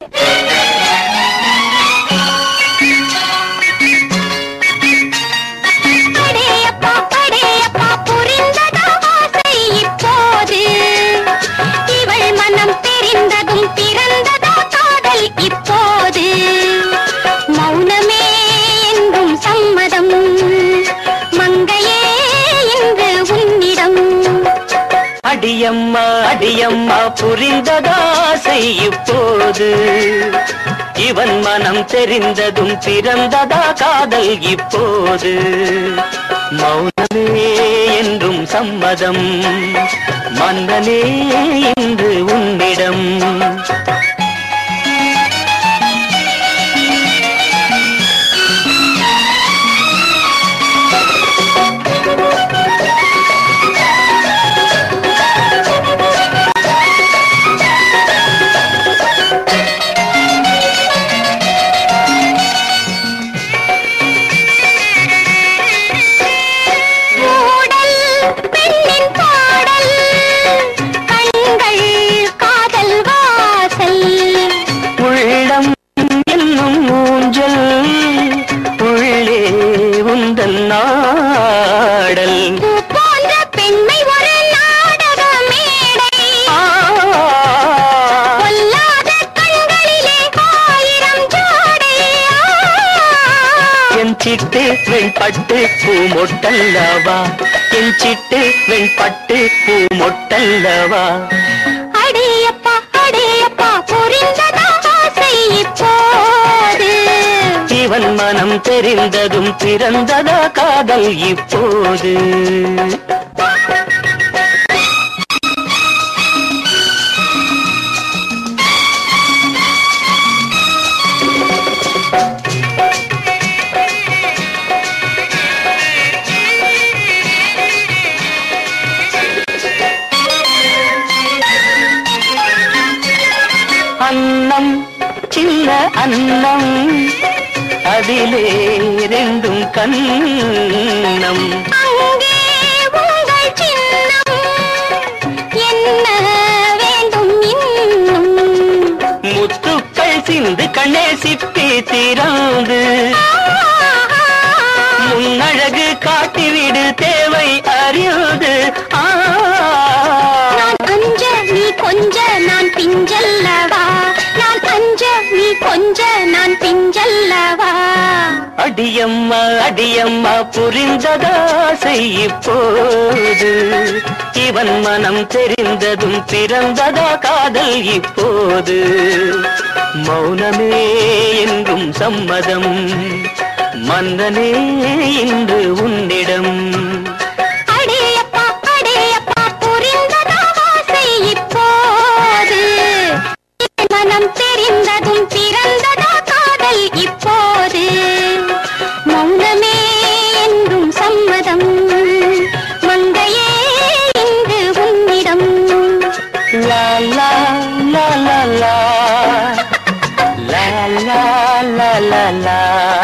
you அடியம்மா அடியம்மா புரிந்ததாசை இப்போது. இவன் மனம் தெரிந்ததும் பிறந்ததா காதல் இப்போது. மௌனமே என்றும் சம்மதம் மன்னனே இன்று உன்னிடம். சிட்டு வெண்பட்டு பூ மொட்டல்லவா? என் சிட்டு வெண்பட்டு பூ மொட்டல்லவா? அடேயப்பா அடேயப்பா புரிந்ததா ஆசை இப்போது? இவன் மனம் தெரிந்ததும் பிறந்ததா காதல் இப்போது? சின்ன அன்னம். அதிலே ரெண்டும் கண்ணம். முத்துக்கள் சிந்து கண்ணே சிப்பி திராந்து அடியம்மா அடியம்மா புரிந்ததாசை இப்போது. இவன் மனம் தெரிந்ததும் பிறந்ததா காதல் இப்போது. மௌனமே என்றும் சம்மதம் மன்னனே இன்று உன்னிடம். அடேயப்பா அடேயப்பா மனம் தெரிந்ததும் la la.